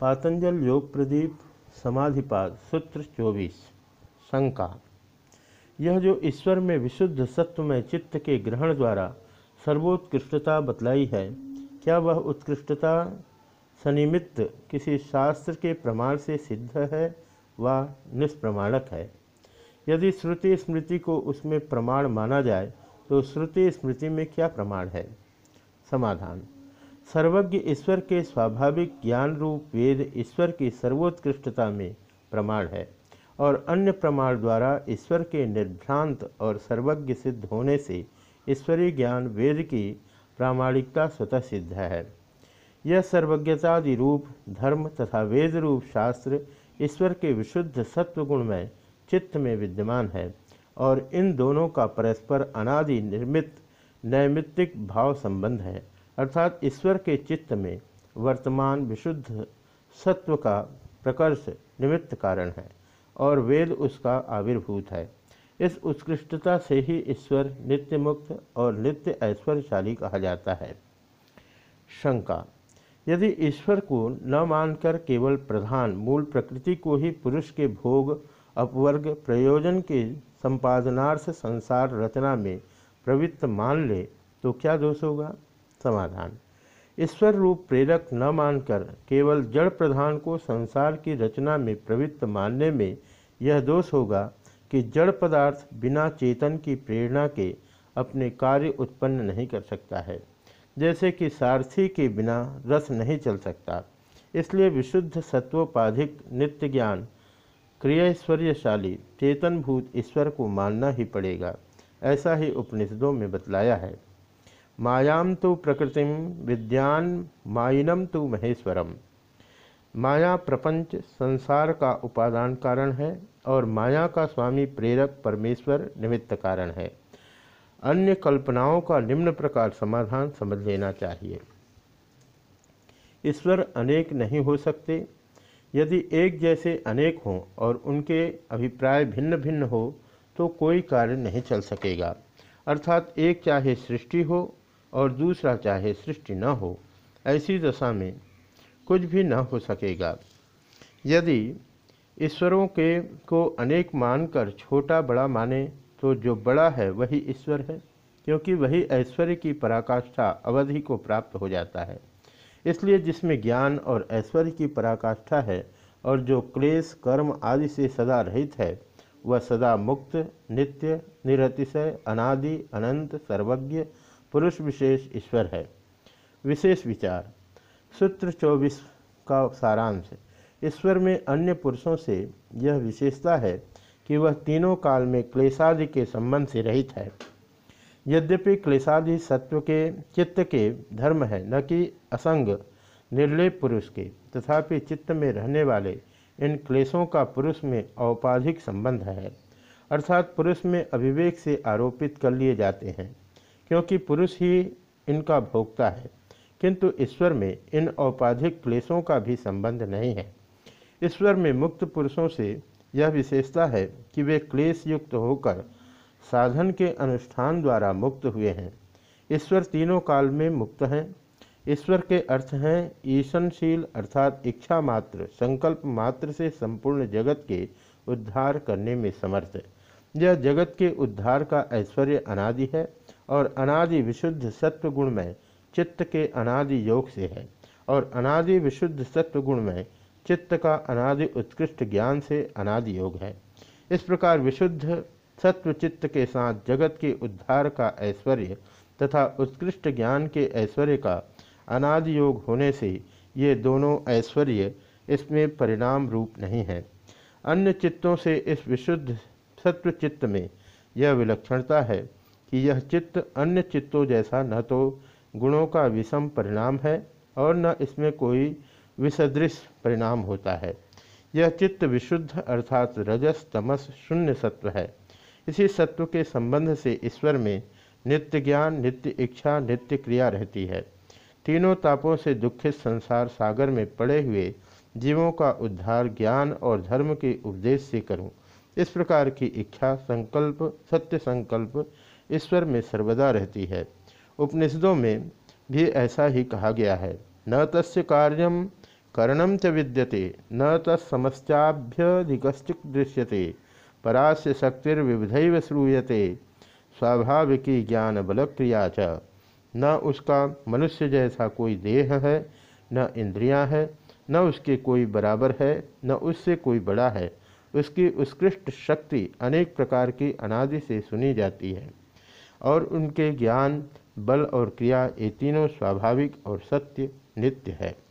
पातंजल योग प्रदीप, समाधिपाद, सूत्र चौबीस, शंका। यह जो ईश्वर में विशुद्ध सत्वमय चित्त के ग्रहण द्वारा सर्वोत्कृष्टता बतलाई है, क्या वह उत्कृष्टता सनिमित्त किसी शास्त्र के प्रमाण से सिद्ध है व निष्प्रमाणक है? यदि श्रुति स्मृति को उसमें प्रमाण माना जाए तो श्रुति स्मृति में क्या प्रमाण है? समाधान। सर्वज्ञ ईश्वर के स्वाभाविक ज्ञान रूप वेद ईश्वर की सर्वोत्कृष्टता में प्रमाण है और अन्य प्रमाण द्वारा ईश्वर के निर्भ्रांत और सर्वज्ञ सिद्ध होने से ईश्वरीय ज्ञान वेद की प्रामाणिकता स्वतः सिद्ध है। यह सर्वज्ञतादि रूप, धर्म तथा वेद रूप शास्त्र ईश्वर के विशुद्ध सत्वगुण में चित्त में विद्यमान है और इन दोनों का परस्पर अनादि निर्मित नैमित्तिक भाव संबंध है। अर्थात ईश्वर के चित्त में वर्तमान विशुद्ध सत्व का प्रकर्ष निमित्त कारण है और वेद उसका आविर्भूत है। इस उत्कृष्टता से ही ईश्वर नित्य मुक्त और नित्य ऐश्वर्यशाली कहा जाता है। शंका, यदि ईश्वर को न मानकर केवल प्रधान मूल प्रकृति को ही पुरुष के भोग, अपवर्ग, प्रयोजन के संपादनार्थ संसार रचना में प्रवृत्त मान ले तो क्या दोष होगा? समाधान। ईश्वर रूप प्रेरक न मानकर केवल जड़ प्रधान को संसार की रचना में प्रवृत्त मानने में यह दोष होगा कि जड़ पदार्थ बिना चेतन की प्रेरणा के अपने कार्य उत्पन्न नहीं कर सकता है, जैसे कि सारथी के बिना रस नहीं चल सकता। इसलिए विशुद्ध सत्वोपाधिक नित्य ज्ञान क्रियाश्वर्यशाली चेतनभूत ईश्वर को मानना ही पड़ेगा, ऐसा ही उपनिषदों में बतलाया है। मायाम तो प्रकृतिम विद्यान माइनम तो महेश्वरम माया प्रपंच, संसार का उपादान कारण है और माया का स्वामी प्रेरक परमेश्वर निमित्त कारण है। अन्य कल्पनाओं का निम्न प्रकार समाधान समझ लेना चाहिए। ईश्वर अनेक नहीं हो सकते। यदि एक जैसे अनेक हों और उनके अभिप्राय भिन्न भिन्न हो तो कोई कार्य नहीं चल सकेगा। अर्थात एक चाहे सृष्टि हो और दूसरा चाहे सृष्टि न हो, ऐसी दशा में कुछ भी न हो सकेगा। यदि ईश्वरों के को अनेक मानकर छोटा बड़ा माने तो जो बड़ा है वही ईश्वर है, क्योंकि वही ऐश्वर्य की पराकाष्ठा अवधि को प्राप्त हो जाता है। इसलिए जिसमें ज्ञान और ऐश्वर्य की पराकाष्ठा है और जो क्लेश, कर्म आदि से सदा रहित है, वह सदा मुक्त, नित्य, निरतिशय, अनादि, अनंत, सर्वज्ञ पुरुष विशेष ईश्वर है। विशेष विचार। सूत्र चौबीस का सारांश ईश्वर में अन्य पुरुषों से यह विशेषता है कि वह तीनों काल में क्लेशादि के संबंध से रहित है। यद्यपि क्लेशादि सत्व के, चित्त के धर्म है, न कि असंग, निर्लेप पुरुष के, तथापि चित्त में रहने वाले इन क्लेशों का पुरुष में औपाधिक संबंध है। अर्थात पुरुष में अभिवेक से आरोपित कर लिए जाते हैं। क्योंकि पुरुष ही इनका भोगता है, किंतु ईश्वर में इन औपाधिक क्लेशों का भी संबंध नहीं है। ईश्वर में मुक्त पुरुषों से यह विशेषता है कि वे क्लेश युक्त होकर साधन के अनुष्ठान द्वारा मुक्त हुए हैं। ईश्वर तीनों काल में मुक्त हैं। ईश्वर के अर्थ हैं ईशनशील अर्थात इच्छा मात्र, संकल्प मात्र से संपूर्ण जगत के उद्धार करने में समर्थ। यह जगत के उद्धार का ऐश्वर्य अनादि है। और अनादि विशुद्ध सत्व में चित्त के अनादि योग से है। और अनादि विशुद्ध सत्व में चित्त का अनादि उत्कृष्ट ज्ञान से अनादि योग है। इस प्रकार विशुद्ध सत्व चित्त के साथ जगत के उद्धार का ऐश्वर्य तथा उत्कृष्ट ज्ञान के ऐश्वर्य का अनादि योग होने से ये दोनों ऐश्वर्य इसमें परिणाम रूप नहीं है। अन्य चित्तों से इस विशुद्ध सत्व चित्त में यह विलक्षणता है कि यह चित्त अन्य चित्तों जैसा न तो गुणों का विषम परिणाम है और न इसमें कोई विसदृश परिणाम होता है। यह चित्त विशुद्ध अर्थात रजस, तमस, शून्य सत्व है। इसी सत्व के संबंध से ईश्वर में नित्य ज्ञान, नित्य इच्छा, नित्य क्रिया रहती है। तीनों तापों से दुखित संसार सागर में पड़े हुए जीवों का उद्धार ज्ञान और धर्म के उपदेश से करूँ। इस प्रकार की इच्छा, संकल्प, सत्य संकल्प ईश्वर में सर्वदा रहती है। उपनिषदों में भी ऐसा ही कहा गया है। न तस्य कार्यम करणम च विद्यते, न तत्समस्याभ्यधिकश्चिक दृश्यते परास्य शक्तिर्विविध श्रूयते, स्वाभाविकी ज्ञान बल क्रिया च। न उसका मनुष्य जैसा कोई देह है, न इंद्रियाँ है, न उसके कोई बराबर है, न उससे कोई बड़ा है। उसकी उत्कृष्ट शक्ति अनेक प्रकार की अनादि से सुनी जाती है। और उनके ज्ञान बल और क्रिया ये तीनों स्वाभाविक और सत्य नित्य है।